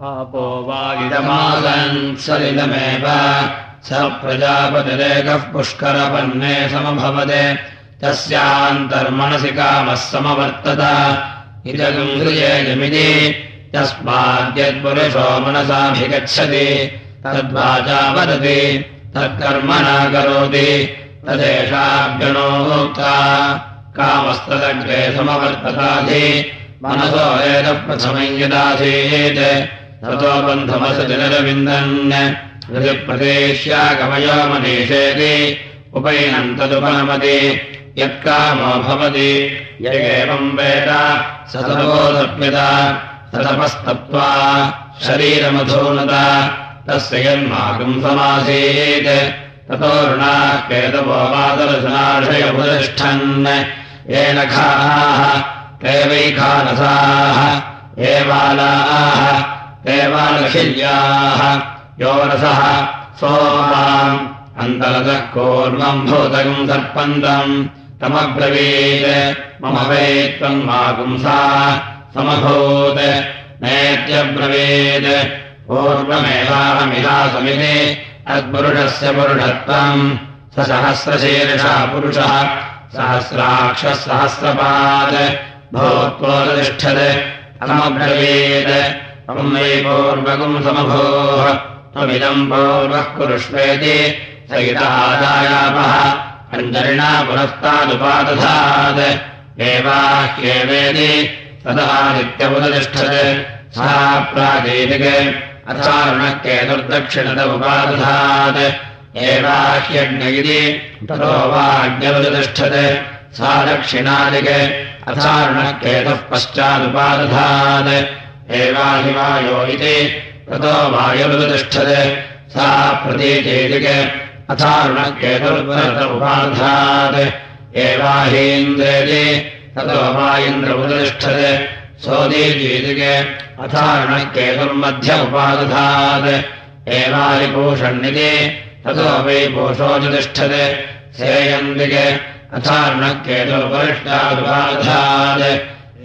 आपो वागिदमागन् सलिलमेव। स प्रजापतिरेकः पुष्करपन्ने समभवदे तस्यान्तर्मनसि कामः समवर्तत। इदगुङ्गृयेयमिति यस्माद्यत्पुरुषो मनसाभिगच्छति। तद्वाचा वदति। तत्कर्म न करोति तदेषाभ्यणोक्ता कामस्तदग्रे समवर्तताधि मनसो एतप्रथमम् यदासीत्। ततो ऋतिप्रदेश्यागमयो मनीषेति उपैनम् तदुपनमति यत्कामो भवति य एवम् वेद स तपोदप्यत ततपस्तप्त्वा शरीरमधूनत तस्य यन्माकम् समासीत् ततो ऋणाः केतवो मातरसनाशयमुतिष्ठन् येन खाः ते वैखानसाः एवालाः एवालखिल्याः यो रसः सोमाम् अन्तरतः कूर्मम् भूतकम् सर्पन्तम् तमब्रवीत्। मम वै त्वम् मापुंसा समभूत्। नेत्यब्रवीत्। पूर्वमेवाहमिहासमिति अद्पुरुषस्य पुरुषत्वम्। स सहस्रशीर्षः पुरुषः। सहस्राक्षः सहस्रपात्। भूत्वोतिष्ठत् तमब्रवीत् वै पूर्वकम् समभोः त्वमिदम् पूर्वः कुरुष्वेति स इतः अन्तरिणा पुरस्तादुपादधात् एवाह्येवेति तदादित्यमुपतिष्ठत् सा प्रागेतिक अथारुणः एवाह्यज्ञ इति ततो वाज्ञमुपतिष्ठत् सा दक्षिणादिक अथारुणः केतुः पश्चादुपादधात् एवाहिवायो इति ततो वायुरुपतिष्ठत् सा प्रतीचेतिक अथारुणः केतुर्वरत उपादधात् एवाहीन्द्रेति ततो वा इन्द्रमुतिष्ठत् सोदीजीतिके अथारुणः केतुर्मध्य उपादधात् एवारिपूषण्यति ततो वै पोषोतिष्ठत् सेयन्दिके अथारुणः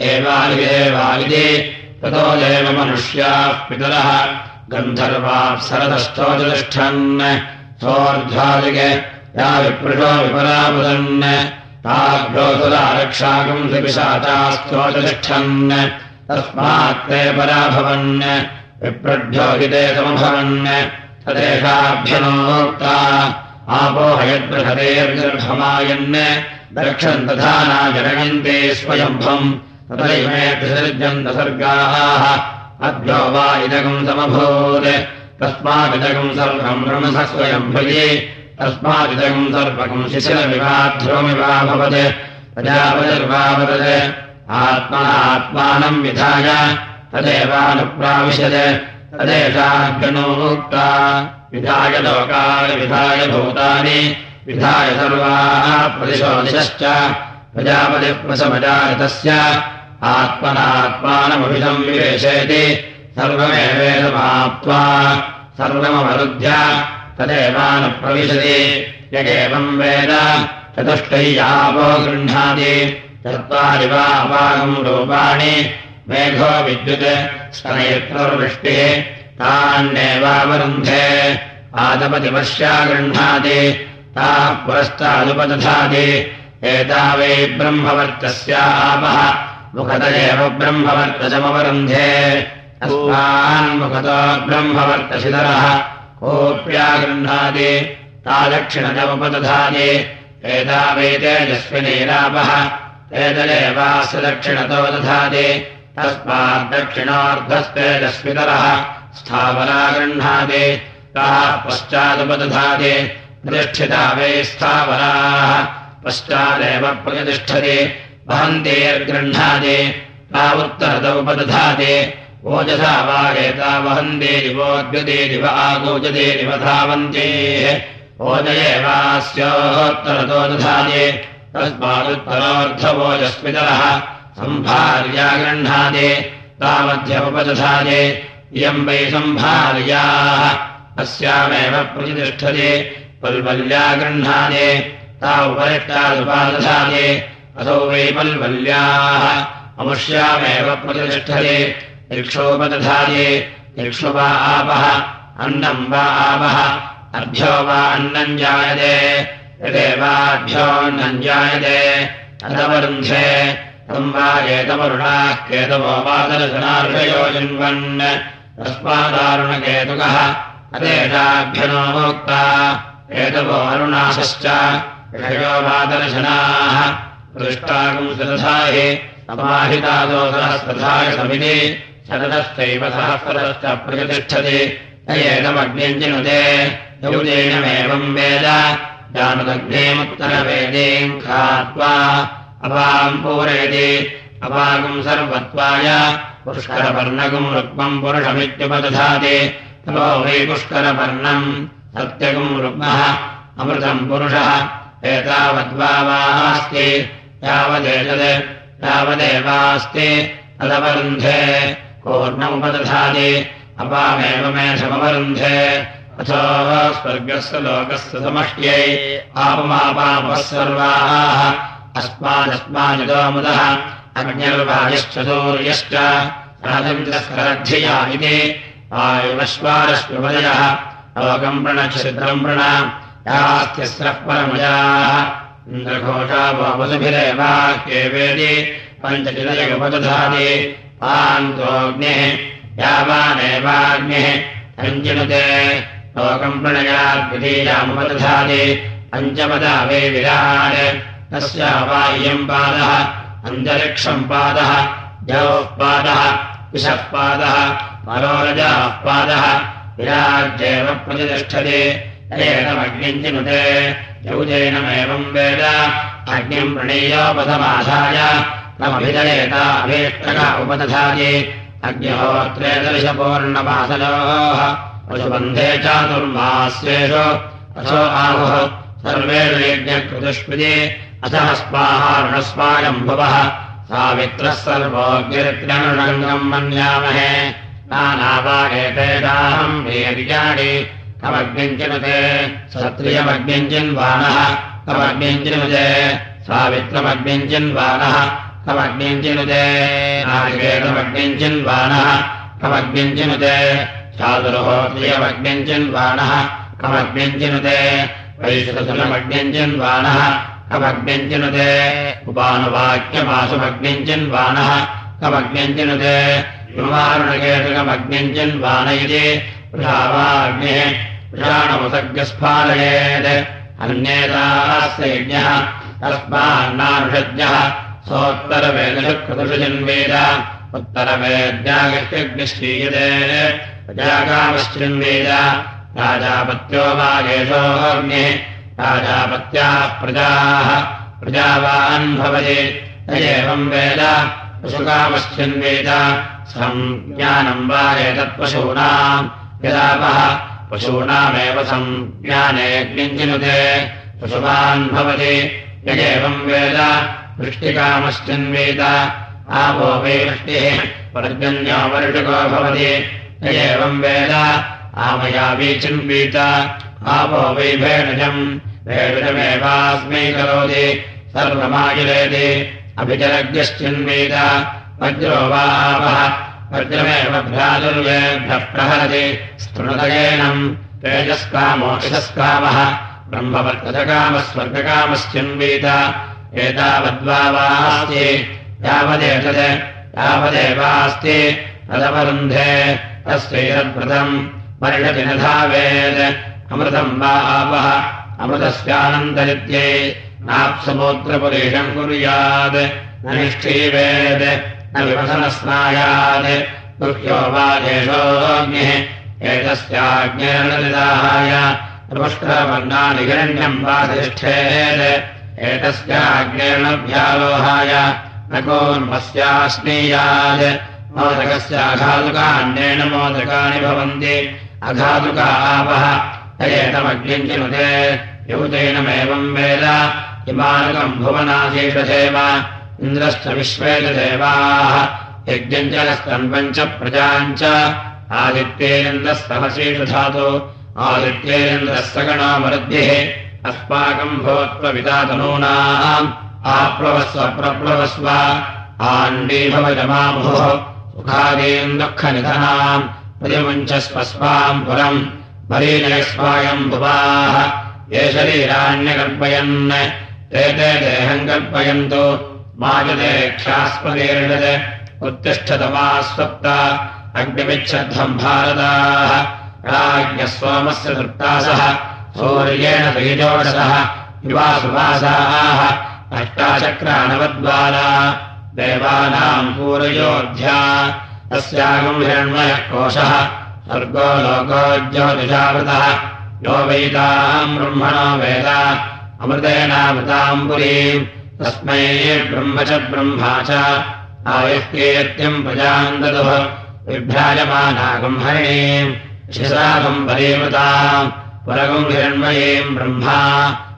एवालिदेवालिति ततो देव मनुष्याः पितरः। गन्धर्वाप्सरतश्चोतिष्ठन् सोऽर्ध्वादिके या विपृशो विपरामुदन् ताभ्योऽसुरारक्षाकम् सुपिशाचास्तोतिष्ठन् तस्मात् ते पराभवन्। विप्रभ्योहिते समभवन्। तदेषाभ्यनोक्ता। आपो दक्षम् तथा न जनयन्ते स्वयम्भम् तथैमे विसर्जन्त सर्गाः अभ्यो वा इदकम् समभूत्। तस्मादिदकम् सर्वम् ब्रह्मसः स्वयम्भये तस्मादिदकम् सर्वकम् शिशिरमिवाध्रुवमिवा भवत्। प्रजापतिर्वावदत्। आत्मनात्मानम् विधाय। तदेवानुप्राविशत्। तदेशाग्नोक्ता विधाय लोकानि विधाय भूतानि। विधाय सर्वाः प्रतिशोदिशश्च। प्रजापतिप्रसमजातस्य आत्मनात्मानमभिधम् विवेशयति। सर्वमेवेदमाप्त्वा सर्वमवरुध्य तदेवानुप्रविशति। यगेवम् वेद चतुष्टय्यापो गृह्णाति। चत्वारि वा अपागम् रूपाणि। मेघो विद्युत् स्तनयत्रवृष्टिः तान्येवावरुन्धे आदपतिपश्या गृह्णाति। ताः पुरस्तादुपदधाति एता वै ब्रह्मवर्तस्यापः मुखत एव ब्रह्मवर्तजमवरुन्धे अस्मान्मुखतो ब्रह्मवर्तशिधरः कोऽप्या गृह्णाति ता दक्षिणजमुपदधाति एता वै तेजस्विनीरापः। तेजलेवास्य दक्षिणतो दधाति तस्माद्दक्षिणार्धस्तेजस्वितरः। स्थावरा गृह्णाति ताः पश्चादुपदधाति प्रतिष्ठिता वै स्थावराः। पश्चादेव प्रतिष्ठति वहन्तेर्गृह्णाति ता उत्तरतमुपदधाति ओजसा वा एता वहन्तेरिवोद्गतेरिव आगोजतेरिव धावन्तेः। ओजयेवास्योत्तरतो दधाति तस्मादुत्तरोऽर्धवोजस्मितरः सम्भार्या गृह्णाति तामध्यमुपदधाति इयम् वै सम्भार्याः अस्यामेव प्रतिष्ठति। पल्वल्या गृह्णाति ता उपरिष्टादुपादधाति असौ वै पल्वल्याः अमुष्यामेव प्रतिष्ठति। ऋक्षोपदधाति इक्षु वा आपः अन्नम् वा आपः अभ्यो वा अन्नम् जायते। यदेवाभ्योऽन्नम् जायते। अथवरुन्धे तम् वा एतवरुणाः केतवो वादरशनार्षयो जिन्वन्। तस्मादारुणकेतुकः अदेशाभ्यनोक्ता एतवो अरुणाशश्च ऋषयो वादर्शनाः दृष्टागुंसदधाहि समाहितादोसहस्रधाय समिति शरदश्चैव सहस्रदश्च प्रतिष्ठति। एतमग्न्यञ्जिनुदे यौजेनमेवम् वेद। जानदग्नेमुत्तरवेदीम् खात्वा अपाम् पूरयति। अपागुम् सर्वत्वाय पुष्करपर्णगुम् रुक्मम् पुरुषमित्युपदधाति। ततो वै पुष्करपर्णम् सत्यगुम् रुग्मः अमृतम् पुरुषः एतावद्वावास्ति यावदेतत् यावदेवास्ति तदवरुन्धे। पूर्णमुपदधाति। अपामेव मे समवरुन्धे। अथो स्वर्गस्य लोकस्य समष्ट्यै। आपमापापः सर्वाः। अस्मादस्मानिदोमुदः अग्निर्वायुश्च सूर्यश्च। राजन्द्रस्करद्धिया इति वायुवश्वारश्वदयः लोकम् वृण प्रणा। यास्त्यस्रः परमयाः इन्द्रघोषा वसुभिरेवाक्येवेदि पञ्चचिदयगपदधाति पान्तोऽग्निः यावानेवाग्निः अञ्जनुते लोकम् प्रणयाद्वितीयामुपदधाति पञ्चपदा वे विराट्। तस्यावाय्यम् पादः अन्तरिक्षम् पादः जौः पादः विषः पादः मरोरजाः पादः विराज्येव प्रतिष्ठते एतमग्निञ्चिनुते यौजेनमेवम् वेद। अग्निम् प्रणीयोपथमाधाय नमभिदयेता अभीष्टका उपदधाति। अग्निहोत्रे दर्शपूर्णपासयोः पशुबन्धे चातुर्मास्येषु। असो आहुः। सर्वेषु यज्ञकृतुष्पदे अथः स्पाहारुणस्वायम्भुवः सावित्रः सर्वोऽग्निरित्यनुषङ्गम् मन्यामहे। नानावागेतेषाहम् वेदिजाडि कमग्निञ्चिनुते सत्रियमग्निञ्चिन्वानः कमग्निञ्चिनुते सावित्रमग्निञ्चिन्वानः। कमग्निञ्चिनुते नारिकेतमग्निञ्चिन्वानः। कमग्निञ्चिनुते चातुर्होत्रियमग्निञ्चिन्वानः। कमग्निञ्चिनुते वैश्वसुलमग्निञ्चिन्वानः कमग्निञ्चिनुते उपानुवाक्यमासुमग्निञ्चिन्वानः। कमग्निञ्चिनुते विमारुणकेतुकमग्निञ्चिन्वान इति वृषाणमुसर्गस्फालयेत् अन्येतास्य यज्ञः तस्मान्नानुषज्ञः सोत्तरवेदशुकृतुषु जन्वेद उत्तरवेद्यागत्यग्निश्चीयते प्रजाकामश्चिन्वेद राजापत्यो वा येषोऽग्निः राजापत्याः प्रजाः। प्रजावान् भवति। न एवम् वेद। पशुकामश्चिन्वेद। सञ्ज्ञानम् वा एतत्पशूनाम् यदापः पशूनामेव सञ्ज्ञाने ज्ञञ्जिनुते पशुमान् भवति। यदेवम् वेद। वृष्टिकामश्चिन्वेद। आपो वै वृष्टिः। पर्जन्यो वर्षको भवति। यदेवम् वेद। आमयावी चिन्वीत। आपो वै भेणजम्। भेणजमेवास्मै करोति। सर्वमायुरेति। अभिजरज्ञश्चिन्वीत वज्रो वा आपः वज्रमेव भ्रातुर्वेभ्यः प्रहरति स्तृणदयेनम् तेजस्कामोक्षस्कामः। ब्रह्मवर्गकामः स्वर्गकामश्चिन्वीत एतावद्वा वास्ति यावदेतत्। यावदेवास्ति। परिषति न धावेत् अमृतम् वा आपः। अमृतस्यानन्तरित्यै नाप्समोत्रपुरेशम् कुर्यात्। न निष्ठीवेत् न दुह्यो वा देशोऽग्निः एतस्याज्ञेर्निदाहाय पुष्करवर्णानि हिरण्यम् वा तिष्ठेत्। एतस्याज्ञेर्णभ्यालोहाय न कोन्मस्याश्नीयात् मोदकस्याघातुकाण्डेन मोदकानि भवन्ति। अघातुका आपः। एतमग्निञ्चिनुते। युतेनमेवम् वेद। इमानुकम् भुवनाशीषसेव इन्द्रश्च विश्वेदेवाः यज्ञञ्जलस्तन्वम् च प्रजाम् च। आदित्येन्द्रः सहशीषधातु आदित्येन्द्रः सगणो मरुद्भिः अस्माकम् भवत्वविदातनूनाम्। आप्लवस्व प्रप्लवस्व आण्डीभवजमाभुः सुखादीम् दुःखनिधनाम्। प्रतिमुञ्चस्वस्वाम् पुरम्। मरीजयस्वायम् भुवाः। ये शरीराण्यकल्पयन्। ते ते देहम् कल्पयन्तु माजदेक्षास्पदीर्षत् उत्तिष्ठतमा स्वप्ता अग्निमिच्छध्वम् भारताः। राज्ञस्वामस्य तृप्तासः सौर्येण त्रीजोषसः युवासुवासाः अष्टाचक्राणवद्वारा। देवानाम् पूरयोध्या। तस्यागम् हिरण्मयः कोशः। स्वर्गो लोको ज्योतिषावृतः। यो वेदाम् ब्रह्मणो वेद। अमृतेनामृताम् पुरीम् तस्मै ब्रह्म च ब्रह्मा च। आयुष्केत्यम् प्रजाम् ददुः। विभ्राजमानागम् हरिणीम् शिशागम् परीमृताम् परगम् हिरण्मयीम् ब्रह्मा।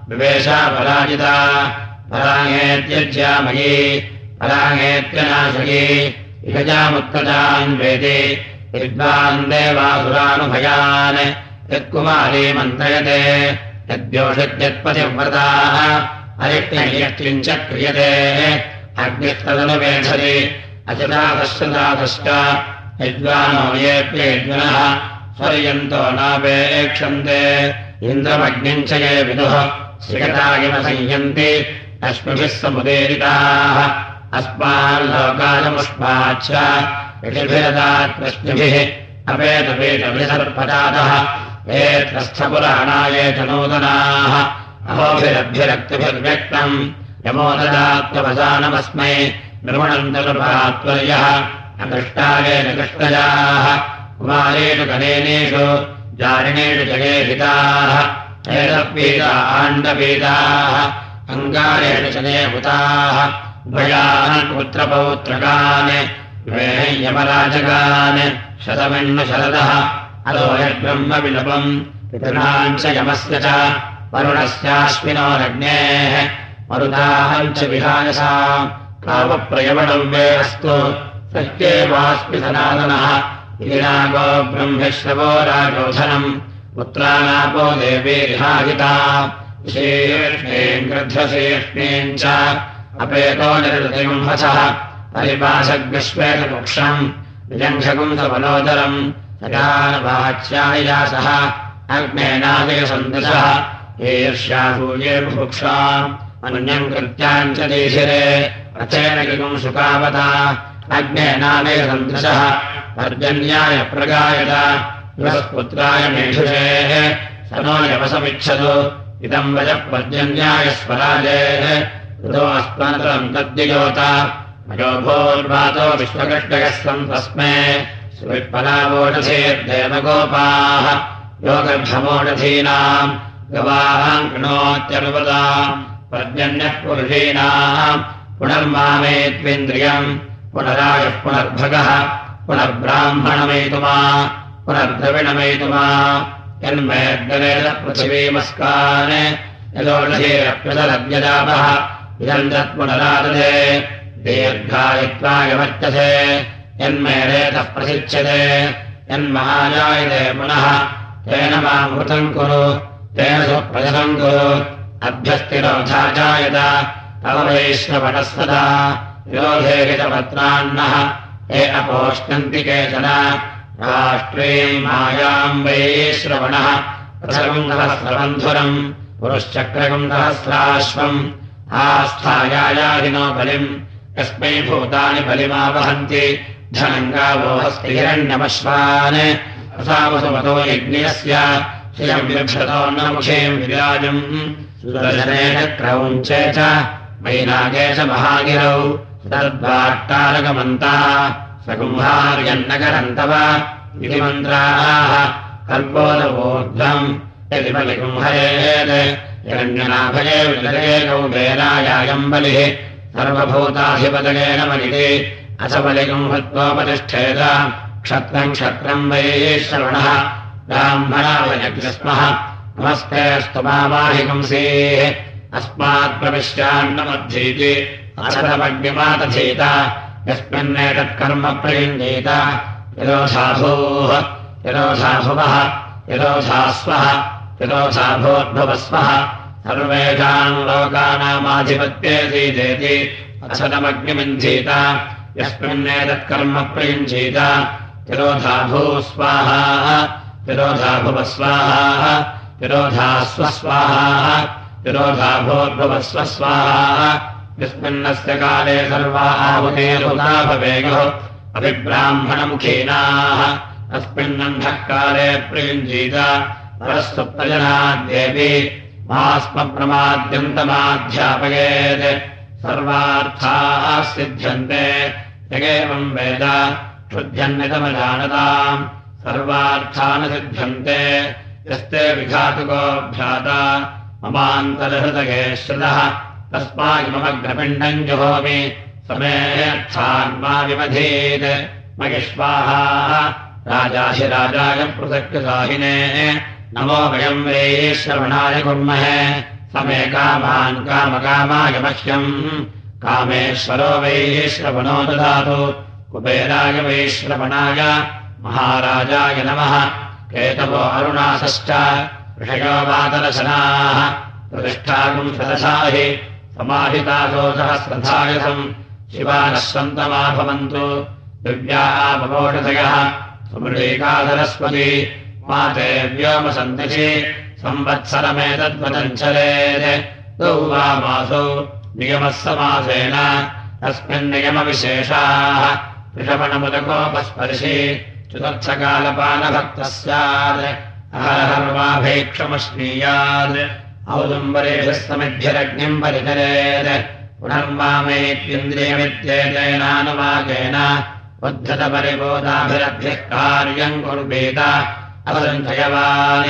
विवेशा पराजिता। पराङ्गेत्यज्यामयी। पराङ्गेत्यनाशयी। इहजामुत्तजान् वेदे। विद्वान् देवासुरानुभयान्। यत्कुमारी मन्त्रयते। यद्योषत्यत्पतिव्रताः अरिक्तयक्तिम् च क्रियते। अग्निस्तदनुवेधति अचदातश्चदातश्च यद्वानो येऽप्येद्विनः स्वर्यन्तो नापेक्षन्ते। इन्द्रमग्निम् च ये विदुः श्रियता इव संयन्ति। अश्मिभिः समुदीरिताः। अस्माल्लोकालमुष्माच्च ऋषिभिरदात्मश्मिभिः अपेतपेतभिसर्पजातः एत्रस्थपुराणाये च नूतनाः अहोभिरभ्यरक्तिभिर्व्यक्तम् यमोददात्मवसानमस्मै निर्मणन्तर्भात्वर्यः अकृष्टायेन कृष्णजाः कुमारेषु कलेनेषु जारिणेषु जगेहिताः एतपीता आण्डपीताः। अङ्गारेण च नेभूताः भयान् पुत्रपौत्रकान्। यमराजकान् शतमिण्ण शरदः। अलो पितॄणाम् च यमस्य च वरुणस्याश्विनोरग्नेः मरुदाहम् च विहायसा कामप्रयवणम् वे अस्तु सत्येवास्मि सनातनः ीनागो ब्रह्मेश्वरो राजोधनम् पुत्रानापो देवीर्हाहिता विशेष्णीम् गृध्रशीर्ष्णीम् च अपेतो निर्दतिगुम्भसः परिपाशग्विश्वेतपुक्षम् विजङ्घगुंसबलोदरम् सदानवाच्यायासः अग्नेनादयसन्दसः ईर्ष्यासूये बुभुक्षाम् अन्यम् कृत्याम् च देशिरे रथेन किगुम् सुकावता अग्नेनादयसन्दृशः पर्जन्याय प्रगायत। बृहस्पुत्राय मेषुषेः। स नो यवसमिच्छतु। इदम् वयः पर्जन्याय स्वराजेः। ऋतो अस्मन्तरम् तद्ययोत अयोभोर्वातो विश्वकृष्णयः सन् तस्मे सुवित्पलावोषधेर्देवगोपाः योगर्भमोषधीनाम् गवाहाम् कृणोत्यनुपदाम् पर्जन्यः पुरुषीणाम् पुनर्मामे त्वेन्द्रियम् पुनरायः पुनर्भगः। पुनर्ब्राह्मणमेतुमा। पुनर्द्रविणमेतुमा। पृथिवीमस्कान् यदोषधेरप्यदलव्यजापः इदम् तत्पुनरादते दीर्घायित्वायवर्त्यसे यन्मेरेतः प्रसिच्यते यन्महाजायते पुनः। तेन मामृतम् कुरु तेन सुप्रजतम् कुरु। अभ्यस्तिरोधा जायत। तव वैश्वपटस्तदा विरोधे हितपत्रान्नः हे अपोष्णन्ति केचन। राष्ट्रीम् मायाम् वै श्रवणः प्रसगुन्दहस्रबन्धुरम् पुरुश्चक्रगुन्दहस्राश्वम् आस्थायायादिनो बलिम्। कस्मै भूतानि बलिमावहन्ति। धनम् गावो हस्ति हिरण्यमश्वान्। असावसुमतो यज्ञस्य विराजम्। सुदर्शनेन क्रौञ्चे च वैनागे च महागिरौ। तद्वाट्टारकमन्ता सकुम्भार्यन्नकरम् तव इति मन्त्राः कल्पोदवोर्ध्वम्। यदि बलिकुम्भयेत् हिरण्यनाभये विलरेकौ वेलायायम् बलिः सर्वभूताधिपतयेन बलिः अथ बलिकुम्भत्वोपतिष्ठेत क्षत्रम् क्षत्रम् वै श्रवणः ब्राह्मणा वयग्रस्मः नमस्तेऽस्तु मावाहिगंसीः अस्मात्प्रविश्यान्नमद्धीति असदमग्निमातधीत यस्मिन्नेतत्कर्म प्रयुञ्जीत। यदोषाभूः। यदोषाभुवः। यदोषास्वः। यदोषाभूद्भुवस्वः सर्वेषाम् लोकानामाधिपत्ये सीदेति असदमग्निमिञ्जीत यस्मिन्नेतत्कर्म प्रयुञ्जीत। यदोषाभूः स्वाहा तिरोधा भुवस्वाहा तिरोधा स्वस्वाहा तिरोधा भोद्भुवस्वस्वाहा यस्मिन्नस्य काले सर्वा भवेयुः अभिब्राह्मणमुखीनाः। अस्मिन्नन्धः काले प्रियुञ्जीत परस्वप्रजनाद्येऽपि मास्मप्रमाद्यन्तमाध्यापयेत् सर्वार्थाः सिद्ध्यन्ते यगेवम् वेद क्षुध्यन्नितमजानताम् सर्वार्थान् सिद्ध्यन्ते यस्ते विघातुको भ्राता ममान्तरहृदये श्रुतः तस्मामग्रपिण्डम् जुहोमि समेऽर्थान् मा विमधीत् महिष्वाहा राजाहि राजाय पृथक्साहिने नमो वयम् वे श्रवणाय कुर्महे समे कामान् कामकामाय मह्यम् कामेश्वरो वैः श्रवणो ददातु कुबेराय वैश्रवणाय महाराजाय नमः। केतवो अरुणासश्च ऋषयो वातरशनाः प्रतिष्ठाकुम् सदशाहि समाहितासो सहस्रथायसम् शिवानः सन्तमा भवन्तु दिव्याः पवोषधयः सुमृळीकाधरस्वती माते व्योमसन्तति संवत्सरमेतद्वदञ्चलेत् द्वौ वा मासौ नियमः समासेन। तस्मिन्नियमविशेषाः ऋषभणमुदकोपस्पर्शि चतुर्थकालपालभक्तः स्यात् अहर्वाभेक्षमश्नीयात् औदुम्बरेभ्यस्तमिभ्यरग्निम् परिचरेत् पुनर्मामेत्येन्द्रियमित्येतेनानुवाकेन उद्धतपरिबोधाभिरभ्यः कार्यम् कुर्वेत अवसञ्चयवान्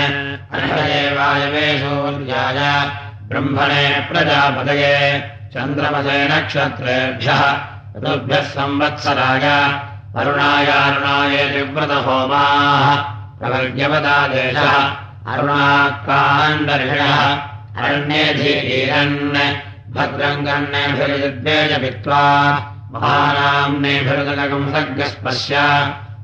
अनयवायवेशोऽध्याय ब्रह्मणे प्रजापतये। चन्द्रमसे नक्षत्रेभ्यः। ऋतुभ्यः संवत्सराय अरुणायारुणाय निव्रतहोमाः प्रवर्ग्यवदादेशः भद्रम् गण्यभिरुद्वेजपित्वा महानाम्नेभिरुदकम् सर्गस्पश्य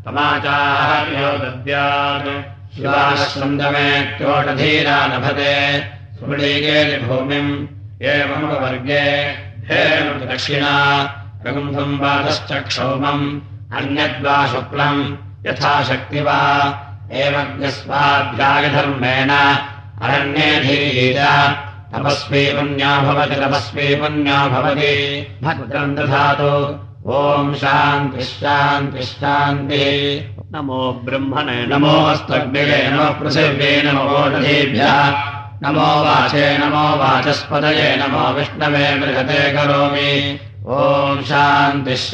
तमाचार्यो दद्यात् शिवाश्रन्दमे क्योटधीरा लभते सुमृळीकेति भूमिम् एवमुपवर्गे दक्षिणा रघुम्भम् वादश्च क्षौमम् अन्यद्वा शुक्लम् यथाशक्ति वा एवज्ञस्वाध्यायधर्मेण अरण्येधीर तपस्वी पुण्या भवति तपस्वी पुण्या भवति। भद्रम् दधातु। ॐ शान्तिश्शान्तिश्शान्तिः नमो ब्रह्मणे नमोऽस्तग्निगे नमः पृथिव्ये नमो ओषधीभ्यः नमो वाचे नमो वाचस्पदये नमो विष्णवे बृहते करोमि ॐ शान्तिः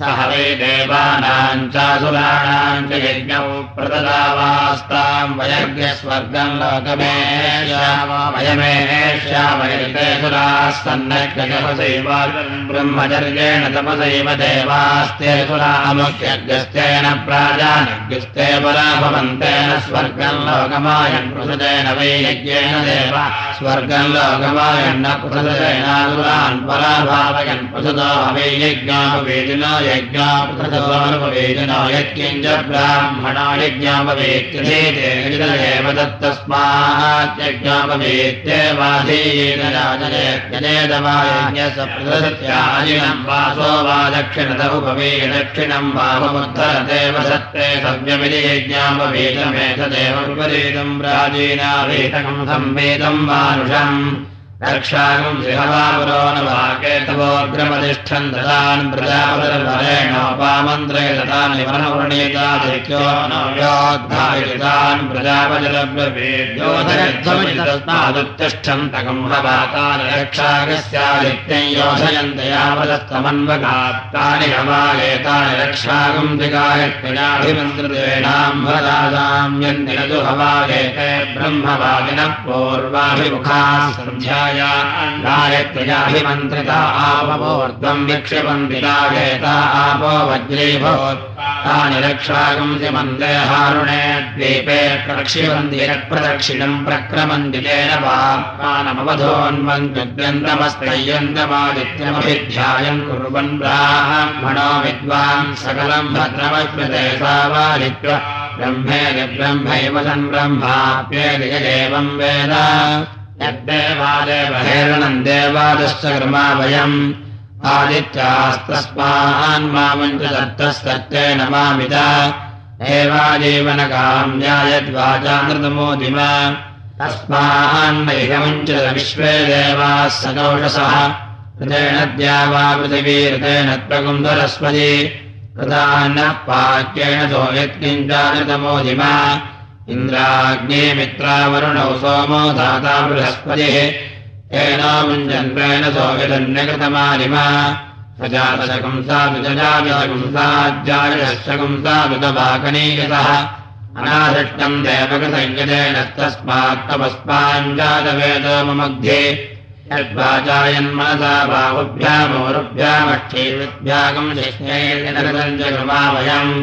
सह वै देवानाम् चासुराणाम् च यज्ञौ प्रददावास्ताम् वयज्ञस्वर्गम् सन्नग्नजपसैव ब्रह्मचर्येण तपसैव देवास्ते प्राजानज्ञस्ते परा भवन्तेन स्वर्गम् लोकमायन् पृथुतेन वै यज्ञेन देव स्वर्गम् लोकमायन्न पृथुतेनासुरान् परा भावयन् पृथुतो वै यज्ञापवेदिनो यज्ञापवेदिनो यत्किञ्च ब्राह्मणा यज्ञापवेत्येव दत्तस्मात् यज्ञापवेत्येवाधीन राजनेदवायज्ञसप्रदत्याजिनम् वासो वा दक्षिणत उपवे दक्षिणम् वाममुद्धरदेव सत्ते सव्यमिति यज्ञापवेदमेतदेव विपरीतम् प्राचीनावेतकम् संवेदम् मानुषम् रक्षाकम् सिंहवापुरो न वाकेतवोऽग्रमतिष्ठन् ददान् नव्योद्धायितान् रक्षाकम् दिगायत्प्रजाभिमन्त्रितेनाम् भराजाम् यन्निरतु हवायेते ब्रह्मवादिनः पूर्वाभिमुखाः सन्ध्या गायत्र्याभिमन्त्रिता आपवोर्ध्वम् विक्षिपन्दिता गेता आपो वज्रीभवत् तानि मन्दे हारुणे द्वीपे प्रक्रमन्ति तेन वानमवधोन्वन्त्यन्तमस्तय्यन्तमादित्यमभिध्यायम् कुर्वन् ब्राह्मणो विद्वान् सकलम् भद्रमश्रुते सावादित्य ब्रह्मेति ब्रह्मैव सन् ब्रह्माप्येति यदेवम् वेद देवादश्च कर्मा वयम्। आदित्यास्तस्मान्मामञ्च दत्तस्तत्तेन मामिता एवाजीवनकाम्यायद्वाचानृतमोदिम तस्मान्नैहमञ्च विश्वे देवाः सदोषसः ऋतेन द्यावा पृथिवी ऋतेन त्वकुन्दरस्पति कृतान्नः पाक्येण सो यत्किञ्चानृतमोदिमा इन्द्राग्नेमित्रावरुणौ सोमो धाता बृहस्पतिः। एनामुञ्जन्त्रेण सोऽविदन्यकृतमालिमा सजातशकम् साधुजजातशकम् साज्जायशकम् साधुतवाकनीयतः अनादृष्टम् देवकृतञ्जतेन तस्मात् तपस्माञ्जातवेदो ममध्ये यद्वाचायन्मनसा बाहुभ्यामोरुभ्यामक्षीभ्यागम् शिष्यैर्जनकृतञ्जकृमावयम्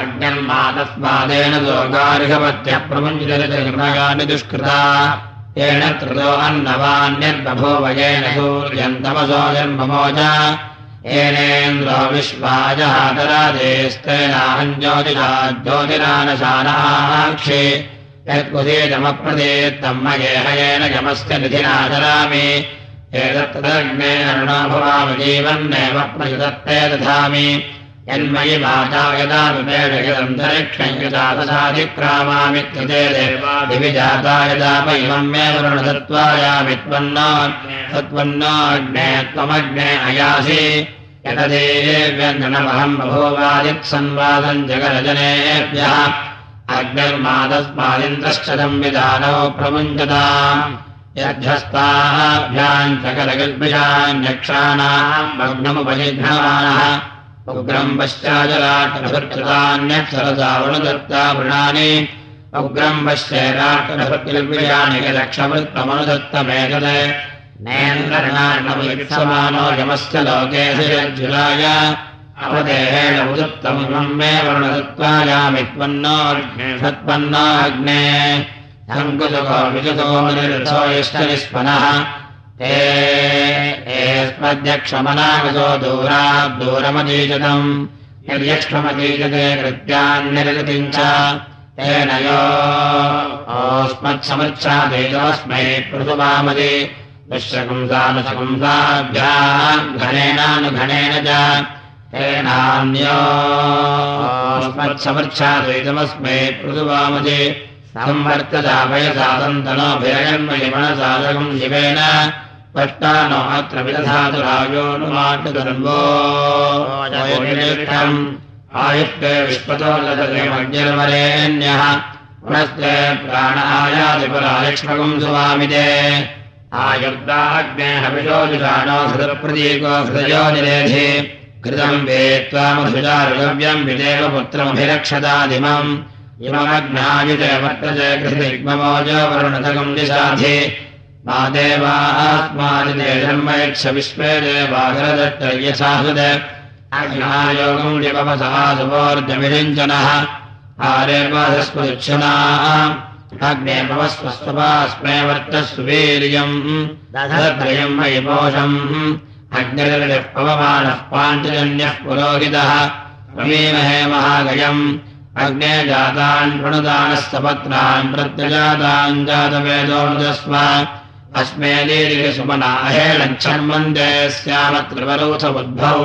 अग्निर्मातस्मादेन लोकार्हवत्यः प्रमुञ्जरजगानि दुष्कृता येन त्रितो अन्नवान्यर्बभूव येन सूर्यन्तमसो जन्ममोच येनेन्द्रो विश्वाजहातरादेस्तेनाहम् ज्योतिषा ज्योतिरानशानाक्षे यत्कुदीतमप्रदेत्तम् मगेहयेन यमस्य निधिनाचरामि एतत्तदग्ने अरुणो भवामि जीवन्नेव प्रयुदत्ते दधामि यन्मयि माता यदा विपेडयदन्तरिक्षङ्कृतादसाधिक्रामामि कृते देवाभिजाता यदा मयिममेव ऋणदत्त्वायामि त्वन्नो त्वन्नोऽग्ने त्वमग्ने अयासि यतदेव्यङ्गणमहम् बभूवादित्संवादम् जगरजनेभ्यः अग्निर्मातस्मादिन्द्रश्चदम् विधानौ प्रमुञ्चता यद्धस्ताभ्याम् चकरगर्भिषाम् यक्षाणाम् भग्नमुपजिघ्नमानः उग्रम् पश्चाजलाटभृतान्यक्षरसावनुदत्ता वृणानि। उग्रम् पश्चैराटभृतिर्विषाणि लक्षवृत्तमनुदत्तमेतत् नेन्द्रणार्णवयुत्समानो यमस्य लोके जुलाय अवदेहेण उदत्तमिमम् मे वर्णदत्त्वायामि त्वन्नोऽग्ने सत्पन्नाग्ने सङ्कुचको विजुतो निरथो यश्चनिस्पनः ते एस्मद्यक्षमनागतो दूरात् दूरमतीजतम्। यद्यक्ष्मतीजते कृत्यान्निर्गतिम् च। तेन योस्मत्समृच्छादेजोऽस्मै पृथुवामदि। विश्वकुंसानुशकुंसाभ्याम् घनेनानुघनेन च तेनान्योस्मत्समृच्छाद्वैतमस्मै पृथुवामदे। संवर्तदा वयसादन्तनोभिरयन्मयमनसाधकम् शिवेन पष्टानो अत्र विदधातु राजोऽनुमाटगर्वो आयुक्ते विश्वतो लतमज्ञर्वरेण्यः पुनस्ते प्राण आयादिपरालक्ष्मकम् सुवामिते आयुक्ताग्ने हविषोजुषाणो हृदप्रतीको हृदयो निरेधि। घृतम् वेत्त्वामधुजारुगव्यम् विदेव पुत्रमभिरक्षतादिमम्। इममग्नायुते वर्तते घृतिग्ममोजो वरुणधकम् दिशाधि मा देवात्मादिते जन्मयक्ष विश्वे देवाग्रदट्टर्यसाहृद अग्नायोगम् लिपवसः सुवोर्जविरिञ्जनः आरेर्वाधस्वदुच्छना अग्ने भवस्वस्वस्मै वर्तस्व वीर्यम्। दधत्रयम् मयि पोषम् अग्निर्निः पवमानः पाञ्चजन्यः पुरोहितः प्रमीमहे महागयम्। अग्ने जातान् प्रणुदानः सपत्नान् प्रत्यजातान् अस्मे लीलिसुमनाहेणच्छन्वन्दे स्यामत्रिवरोथबुद्धौ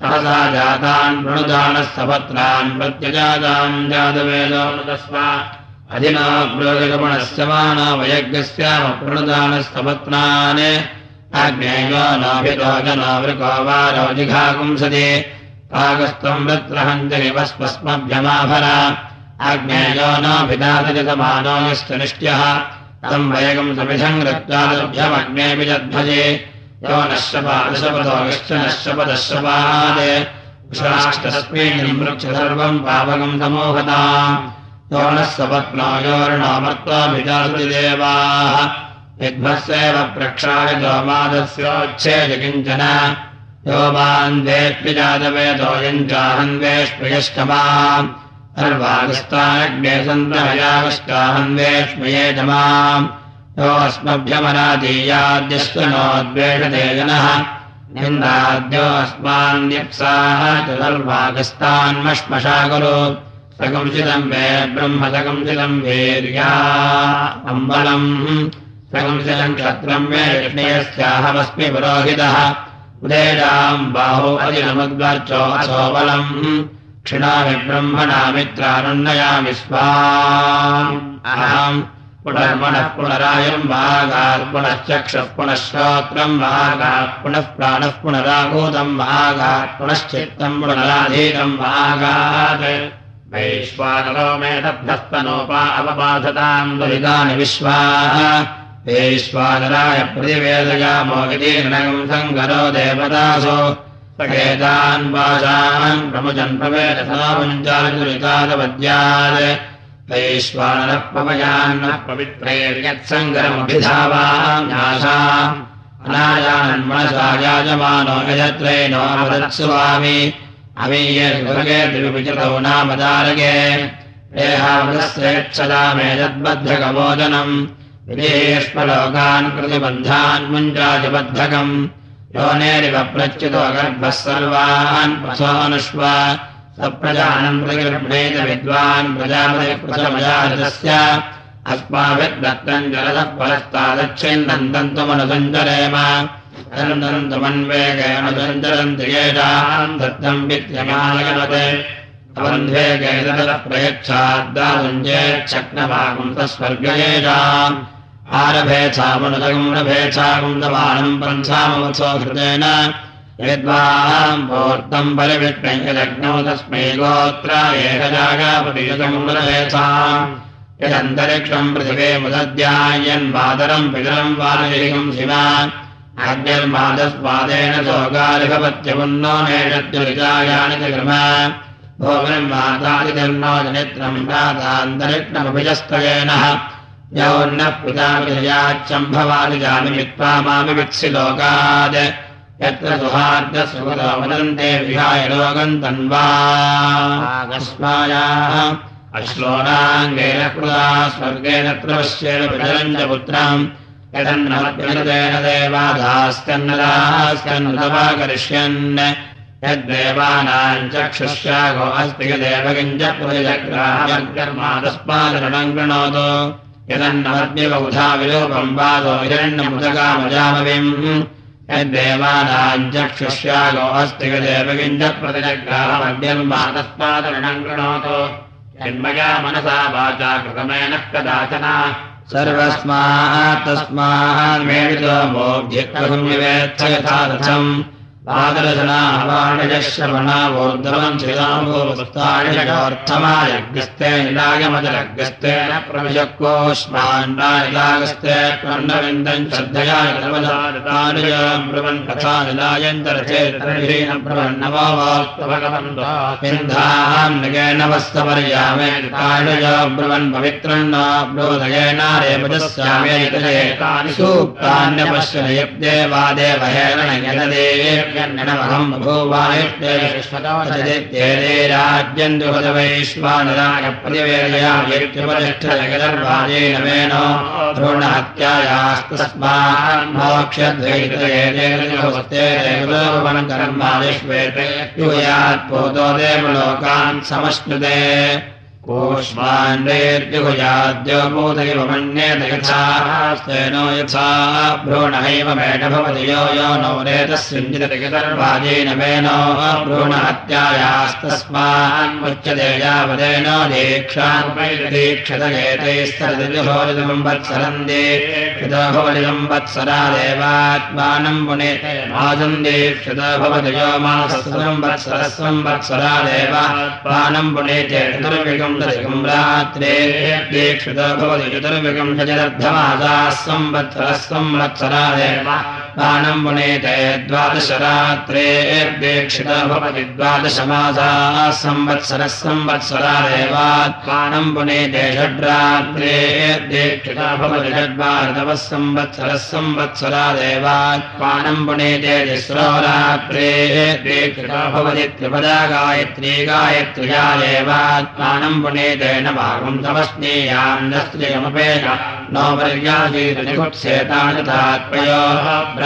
सहसा जातान् प्रणुदानः सपत्नान् प्रत्यजातान् जातवेदोऽनुदस्व अधिना प्रोगमणस्य माना वयज्ञस्याम प्रणुदानस्तपत्नान् आज्ञेयो नाभिरोजनावृको वा रोजिघाकुंसति कागस्त्वम् वृत्रहञ्जनिवस्वस्मभ्यमाभर आज्ञेयो यश्च निष्ट्यः तम् वयगम् समिधम् कृत्वादभ्यमग्नेऽपि जध्वजे यो नश्यपादशपदो यश्च वृक्ष सर्वम् पावकम् समोहताम् यो नः सपत्नायोर्णामर्त्वाभिजाति देवाः विद्भस्यैव प्रक्षाय दोमादस्योच्छेद किञ्चन यो मान्वेष्मि जातवेदोऽयम् चाहन्वेष्मयश्च माम् सर्वागस्तानग्ने सन्तमयागश्चाहन्वेष्मये च माम्। यो अस्मभ्यमनादीयाद्यश्च नोद्वेषते जनः। निन्दाद्यो अस्मान्यप्साः च सर्वागस्तान्मश्मशाकुरु सकंसितम् वे ब्रह्म सकंसितम् वीर्या अम्बलम्। सकंसितम् क्षत्रम् मे विष्णयस्याहमस्मि पुरोहितः। उदेजाम् बाहो अजिनमुद्वर्चो असोबलम् क्षिणामि ब्रह्मणा मित्रानुन्नयामि स्वा। पुनर्मणः पुनरायम् महागात् पुनश्चक्षः पुनः श्रोत्रम् महागात् पुनः प्राणः पुनराभूतम् महागात् पुनश्चित्तम् पुनराधीनम् महागात्। वैश्वानरो मेधभ्यस्तनोपा अवबाधताम् दुरितानि विश्वाः। वैश्वानराय प्रतिवेदयामो विदीर्णकम् सङ्गरो देवदासो पवयान्नः पवित्रैर्यत्सङ्गरमभिधावान्यासा अनायान्मनसा याजमानो नामदारगे देहामृतस्येच्छदा मे यद्बद्धकमोदनम् विदेष्मलोकान् प्रतिबन्धान् मुञ्जाजबद्धकम् योनेरिव प्रच्युतो गर्भः सर्वान् पशोऽनुष्व सप्रजानम् विद्वान् अस्माभिर्दत्तम् जलदः परस्तादच्छिन्दन्तम् त्वमनुसञ्चरेम तमन्वेगेणुसञ्चरन्ति येषाम् दत्तम् विद्यमानगणते अवन्ध्वेगेतः प्रयच्छाद्दासञ्चेच्छक्नभागम् तस्वर्गयेषाम् आरभेच्छामनुदगम् रभेच्छागम् दमानम् पन्थामवत्सो हृतेन यद्वाम् पूर्तम् परिविष्णयलग्नौ तस्मै गोत्र एकजागापतियुगम् यदन्तरिक्षम् पृथिवे मुदद्यायन्मातरम् पितरम् वानजिकम् शिवा अग्निर्मादस्वादेन सोगालिभपत्यमुन्नो नेषत्युरिजायानि च क्रम भोगम् मातादिकर्णो जनित्रम् प्रातान्तरिक्षमभिजस्तयेन यौर्नः पिता विजयाच्चम्भवानि जामि मित्वा मामि वित्सि लोकात् यत्र विहाय लोकम् तन्वास्मायाः अश्लोनाङ्गेन कृता स्वर्गेण त्रवश्येन पितरम् च पुत्राम्। यदन्नमत्यनुतेन देवादास्कन्नदास्कन्नदवा करिष्यन् यद्देवानाम् चक्षुष्यागो अस्ति कृणोतु यदन्नमद्यबुधा विलोपम् वादो हिरण्यमुदकामजामविम् यद्देवानाञ्चक्षुष्यागो अस्ति गदेवगिञ्जप्रतिजग्राहमद्यन्मातस्मादरणम् कृणोतु यन्मया मनसा वाचा कृतमेन कदाचन। तस्मात् यथा रथम् पादरशनावाणयश्रवणावोर्धवञ्चिदाम्भोस्तार्थमायग्रस्ते निलागमजलग्रस्तेन प्रविशक्कोष्माण्डानिलागस्ते कर्णविन्दम् श्रद्धया ब्रुवन् कथा निलायन्तरचेतर्हीन ब्रुवन्नवोस्तभगवन्विन्धाम् नगेन वस्तपर्यामे काणय ब्रुवन् पवित्रम् न ब्रोधयेन रेपजस्यामे सूक्तान्यपश्य यद्देवादेवहेरण यददेव राज्यन्दुपदवैश्वानराय प्रतिवेदयापरिष्ठजगदर्वाजेन मेनो भ्रूणहत्यायास्तस्मान् मोक्षद्वैतयेतेर्मादिष्वेते यूयात् पोतो देवलोकान् समश्नुते कोष्माण्डेर्जुहुयाद्योबोधैव मन्येत यथास्तेनो यथा भ्रूणहैव मेढ भवति यो यो नो रेतस्यञ्जितर्वाजेन मेनो भ्रूणहत्यायास्तस्मान्मुच्यते यावदेनो दीक्षादीक्षतगेतैस्तरदिजुहोरिदम् वत्सरम् दीक्षितो भवदिदम् वत्सरा देवात्मानम् पुनेते चतुर्विगम् दशकम् रात्रे दीक्षितो भवति चतुर्विगम् शजरर्धमासाः संवत्सरः संवत्सरादेव पानम् पुनेते द्वादशरात्रे भवति द्वादशमासाः संवत्सरः संवत्सरादेवात् पानम् पुनेते दीक्षितो भवति षड्वार्धवः संवत्सरः संवत्सरादेवात् पानम् पुनेते दीक्षितो भवति त्रिपदा गायत्री गायत्र्या एवात् पानम् पुनेतेन भागम् समस्नेयान्नस्त्रियमपेन नो पर्यासीतनिकुत्सेतानि तात्मयोः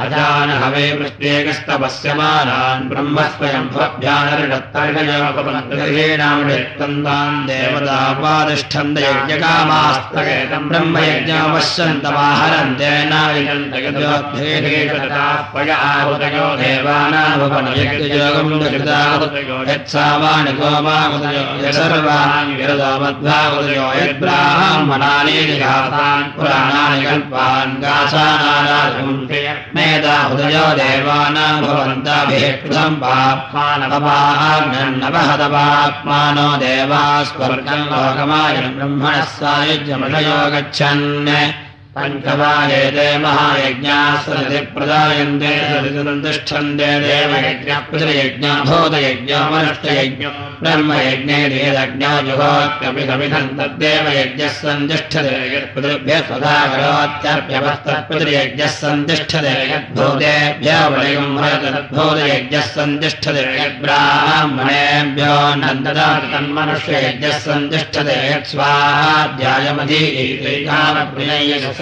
अजानहवे देवतापादिष्ठन्त यज्ञकामास्तकेतम् ब्रह्मयज्ञावश्यन्तमाहरन्तेनायो देवानामुपनयज्ञयोगम् यत्सावानि गोमामुदयो सर्वाणि विरदोमध्वामुदयो यद्ब्राह्मणानि पुराणानि कल्पान् गासानाराजम् भवन्ताभिः कृतम् पाप्मानवहतपाप्मानो देवा स्वर्गम् लोकमायम् ब्रह्मणः सायुज्यमषयो गच्छन् पञ्चवायेते महायज्ञाः प्रदायन्ते तिष्ठन्ते देवयज्ञप्रतियज्ञाभूतयज्ञमनुष्ठयज्ञ ब्रह्मयज्ञे देदज्ञो जुहोत्यपिधमिधम् तद्देवयज्ञः सन्तिष्ठते यत्पितृभ्यः स्वधा करोत्यर्प्यवस्तत्पितृयज्ञः सन्तिष्ठते यद्भूतेभ्यो वलयम् तद्भूतयज्ञः सन्तिष्ठते यद्ब्राह्मणेभ्यो नन्ददाति तन्मनुष्ययज्ञः सन्तिष्ठते यत्स्वाध्यायमधीयैकामप्रियः ब्रह्मयज्ञः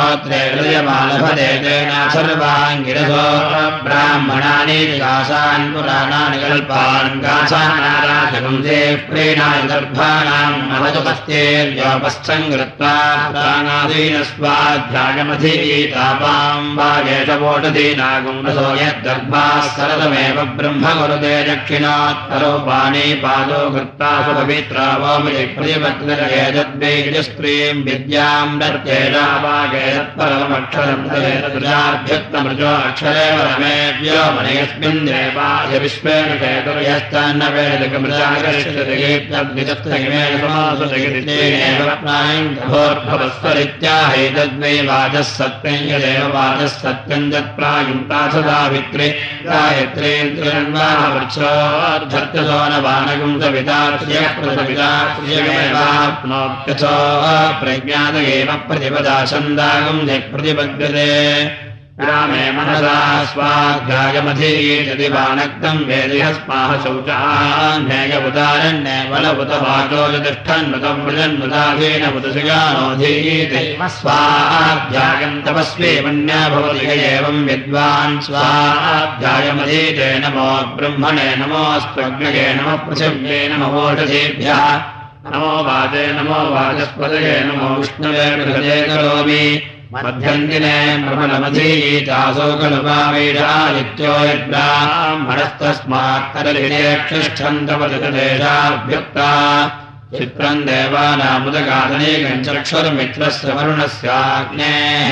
श्रोत्रे हृदयमालभदेतेन सर्वाङ्गिरसो ब्राह्मणानि गासान् पुराणानि कल्पान् गासानाराजकम् ते प्रेणानि दर्भाणाम् महजुपस्तेर्योपस्थम् कृत्वा प्राणादीन स्वाध्यायमधीतापाम् वागेशवोटदीनागुम्रसो यद्दर्भाः सरदमेव ब्रह्म गुरुते दक्षिणोत्तरोपाणि पादो प्रतिपत्रेजद्वैजस्त्रीम् विद्याम् दत्येनावा परमक्षरमृजो अक्षरे परमेभ्यो मनयस्मिन् देवाय विश्वेन चेतुर्यश्चान्न वेदकमृजागर्षभवस्वरित्याहैतद्वै वाचः सत्यम् यदेव वाचः तासदावित्रे गायत्रेन्द्रन्वावृक्षोद्धर्तसो न प्रज्ञात एव प्रतिपदाशन् वेदिहस्माः शौचान्येय उदारण्ये बलवुत वाचो तिष्ठन्नुतम् मृजन्नुदाधीन बुधसिगानोधीयते स्वाध्यायम् तपस्वी मन्या भवति एवम् विद्वान्। स्वाध्यायमधीते नमो ब्रह्मणे नमोऽस्त्वग्नये नमः पृथिव्ये नमोषधेभ्यः नमो वाजे नमो वाचस्पदये नमो विष्णवे बृहदे करोमि। मध्यन्दिने प्रबलमधीतासोकलुपावीडादित्यो यद्ब्राह्मणस्तस्मात्तरलिनेक्षिष्ठन्तपदेशाभ्युक्ता चित्रम् देवानामुदगादनेकम् चक्षुर्मित्रस्य वरुणस्याग्नेः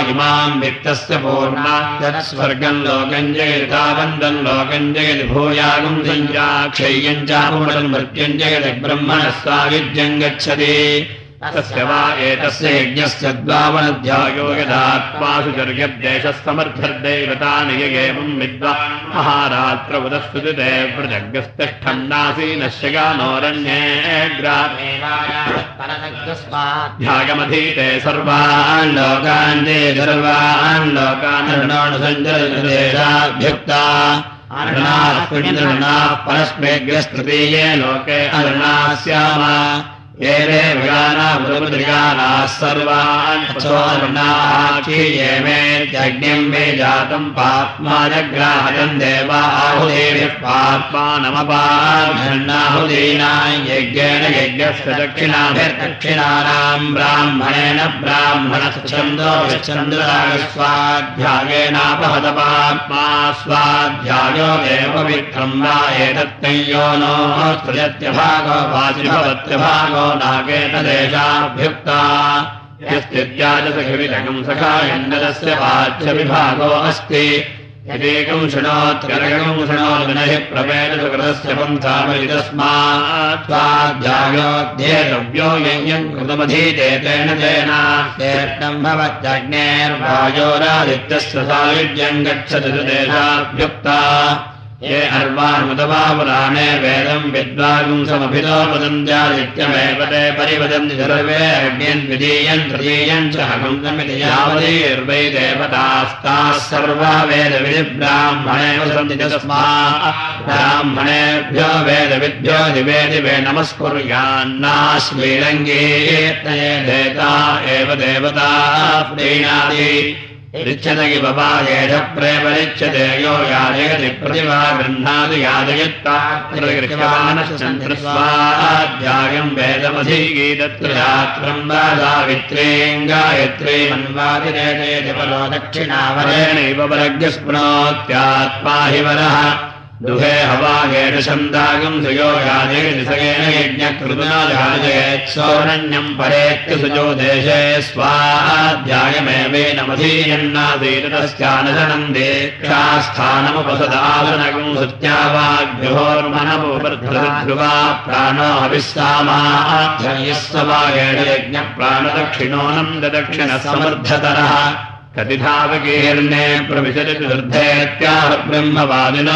इमाम् वित्तस्य पूर्णा स्वर्गम् लोकम् जयति तावन्दम् लोकम् जयति भूयागम् सञ्जाक्षय्यम् चापुमृतम् मृत्युम् जयति ब्रह्मणः सायुज्यम् गच्छति तस्य वा एतस्य यज्ञस्य द्वावनध्यायो यदात्मासु जर्गद्देशः समर्थर्दैवतानि एवम् विद्वान् महारात्र उदस्तुते पृथग्गस्तिष्ठन्नासीनस्य गानोरण्ये ध्यागमधीते सर्वान् लोकान् ते सर्वान् लोकान् परस्मेग्रस्तृतीये लोके अरुणा एते विगानामृतपुत्रिकाणाः सर्वान्नाक्षीये मेत्यग्निम् मे जातम् पाप्मानग्राहयम् देवा आहुदेभिः पाप्मानमपाघन्नाहुदीनायज्ञेन यज्ञस्य दक्षिणाभिर्दक्षिणानाम् ब्राह्मणेन ब्राह्मणश्चन्द्रागस्वाध्यायेनापहतपाप्मा स्वाध्यायो एतत्तयो नो सृजत्यभागो वाचिभवत्यभागो वाच्यविभागो अस्ति। यदेकम् शृणोत्यर्गम् शृणोति न हि प्रवेद सुकृतस्य पन्थामयितस्मात् स्वाध्यायोऽध्येतव्यो यज्ञम् कृतमधीते तेन भवत्यग्नेर्वायोरादित्यस्य सायुज्यम् गच्छति देशाभ्युक्ता ये अर्वानुदवापुराणे वेदम् विद्वागुंसमभितो वदन्त्यादित्यमेव ते परिवदन्ति सर्वे अग्न्यन् द्वितीयम् तृतीयम् च हगुंसमिति यावतीर्वै देवतास्ताः सर्वा वेदविधिब्राह्मणे तस्मात् ब्राह्मणेभ्यो वेदविद्भ्यो दिवे दिवे नमस्कुर्यान्नाश्मीरङ्गीर्तये देता एव देवता प्रीणाति ऋच्छत इव वा येष प्रेमरिच्छते यो याजयति प्रतिभा गृह्णाति याजयत्ताध्यायम् वेदमधीगीतत्रयात्रम् वा सावित्रीम् गायत्री मन्वादिरेते परो दक्षिणावरेणैव परज्ञस्पृणोत्यात्मा हि वरः दुहे हवागेण छन्दागम् सुयो याजयति सगेन यज्ञकृतना याजयेत् सौरण्यम् परेत्य सुजो देशे स्वाध्यायमेवेनमधीयन्नादीरतस्यानशनम् दीक्षास्थानमुपसदासनगम् सत्यावाग्भ्योर्मनमुपध्रुवा प्राणो हविस्सामाध्ययस्ववागेण यज्ञप्राणदक्षिणोऽनम् ददक्षिणः समर्थतरः कतिधावकीर्णे प्रविशति ब्रह्मवादिना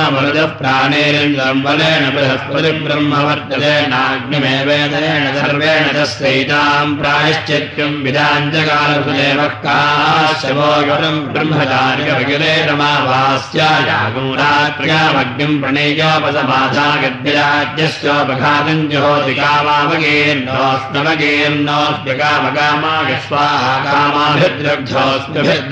बलेन बृहस्पति ब्रह्म वर्ततेनाग्निमेवेदनेन सर्वेण तस्यैताम् प्रायश्चित्यम् विदाञ्चकालसुदेवः काशवोगरम् ब्रह्मचार्यवगिरे रमावास्यायागम् रात्र्यामग्निम् प्रणेयोपसमाधा गद्विराज्यस्योपघातम् जुहोति कामावगीर्णोऽस्मवगीर्णोऽस्म्यकामकामाय स्वाहा कामाभिद्रग्धोऽस्म्यभिद्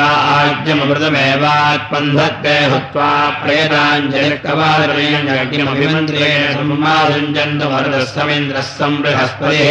राज्यमृतमेवात्पन्धत्ते हुत्वा प्रेताञ्जलिकवादमभिमन्त्रेण सम्मासञ्जन्तमरुतस्तमिन्द्रः सम्बृहस्पतिः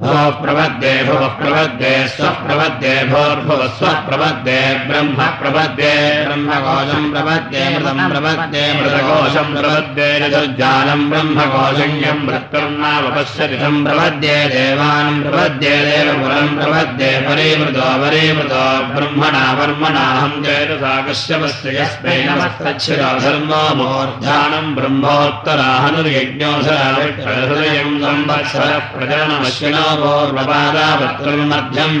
भो प्रपद्ये भुवः प्रपद्ये स्वप्रपद्ये भोर्भुवः स्वप्रपद्ये ब्रह्म प्रपद्ये ब्रह्मकोशम् प्रपद्ये मृतम् ब्रह्मकोशम् मृत्युर्नावपश्यति तम् प्रपद्ये देवानम् प्रपद्ये देवपुरम् प्रपद्ये परीमृतो परीमृतो ब्रह्मणा वर्मणाहम् चेतसा कश्यपस्य यस्मै नमस्तच्छिरो धर्मो मूर्धानम् ब्रह्मोत्तराहनुर्यज्ञोऽधराहृदयम् संवत्सरः प्रजनमश्विनो पूर्वपादावत्रन्मध्यम्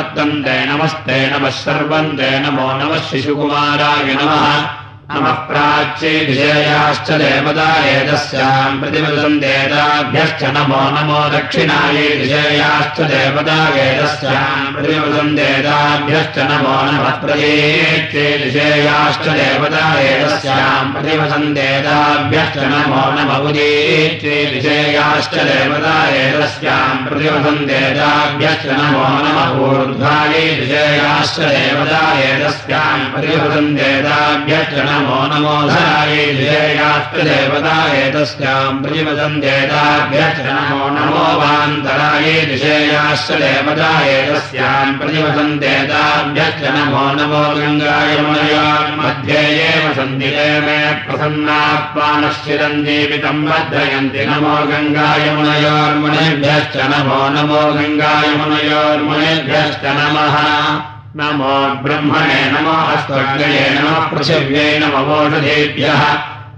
भूतान्युपर्यावर्तन्ते नमस्ते नमः सर्वम् ते नमो नमः शिशुकुमाराय नमः नमः प्राच्ये विजयाश्च देवता एतस्याम् प्रतिपदम् देताभ्यश्च नमो नमो दक्षिणायै विजयाश्च देवता एतस्याम् प्रतिपदम् देताभ्यश्च नमो नमः प्रदेत्ये विजयाश्च देवता देताभ्यश्च नमो नम उदेत्ये विजयाश्च देवता एतस्याम् प्रतिपदम् देताभ्यश्च नमो नमः ऊर्ध्वायै विजयाश्च देवता एतस्याम् प्रतिपदम् देताभ्यश्च नमो नमो नमो धरायै ध्येयाश्च देवता एतस्याम् प्रतिपदम् देताभ्यश्च नमो नमो वान्तरायै दिशेयाश्च देवता एतस्याम् प्रतिपदम् देताभ्यश्च नमो नमो गङ्गायमुनयोर्मध्ये एव सन्ति मे प्रसन्नात्मानश्चिरम् जीवितम् वर्धयन्ति नमो गङ्गायमुनयोर्मुनेभ्यश्च नमो नमो गङ्गायमुनयोर्मुनेभ्यश्च नमः नमो ब्रह्मणे नमो स्वर्गये नमः पृथिव्यै नमवोषधेभ्यः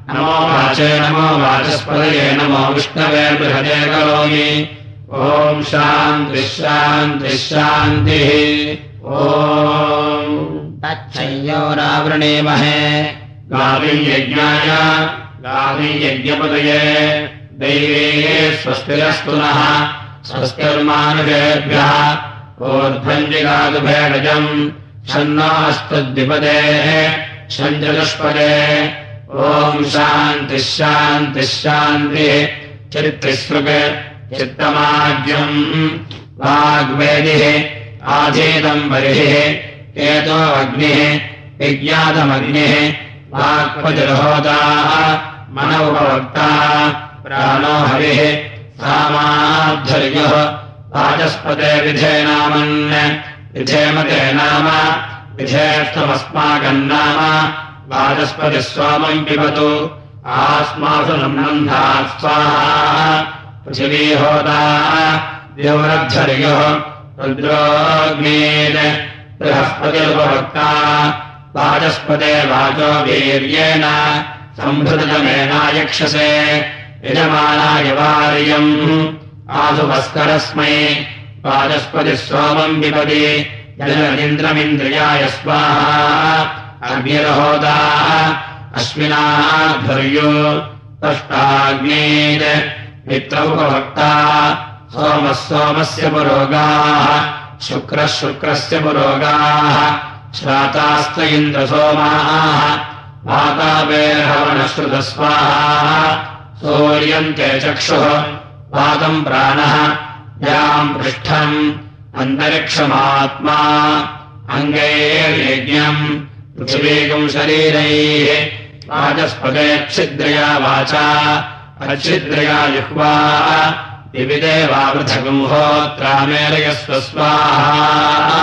नमो वाचे नमो वाचस्पदये नमो विष्णवे बृहदे करोमि। ॐ शान्तिः शान्तिः शान्तिः। ॐ तच्छय्योरावृणीमहे गावियज्ञाय गावियज्ञपदये दैवे स्वस्तिरस्तु नः। स्वस्तिर्मानुषेभ्यः ऊर्ध्वञ्जिगादुभेडजम् षण्णास्तद्विपदेः षञ्चतुष्पदे ॐ शान्तिः शान्तिः शान्तिः। चित्तमाज्यम् वाग्वेदिः आधीतम् बर्हिः एतो अग्निः विज्ञातमग्निः। वाक्पतिर्होताः मन उपवक्ता प्राणो हरिः सामाद्धर्युः वाचस्पते विधेनामन् विधेमते नाम। विधेष्टमस्माकम् नाम। वाचस्पतिः स्वामम् पिबतु। आस्मासु नम्नन्धात् स्वाहा। पृथिवीहोता। द्यौरद्धर्युः रुद्रोग्नेत् बृहस्पतिरुपभक्ता वाचस्पते वाचो वीर्येण। सम्भृतमेनायक्षसे यजमानाय वार्यम् आसुभस्करस्मै वाचस्पतिः सोमम् विपदि जलनिन्द्रमिन्द्रियाय स्वाहा अग्निरहोदा अश्विनाध्वर्यो तष्टाग्नेत् मित्रमुपभक्ता सोमः सोमस्य पुरोगाः शुक्रः शुक्रस्य पुरोगाः श्रातास्त इन्द्रसोमाः वातापेहवनश्रुतस्वाहा सूर्यम् ते चक्षुः पादम् प्राणः याम् पृष्ठम् अन्तरिक्षमात्मा अङ्गैर्यज्ञम् पृथिवीकम् शरीरैः वाचस्पदे छिद्रया वाचा अच्छिद्रया जिह्वा दिविदेवावृथगुम् होत्रामेलयस्व स्वाहा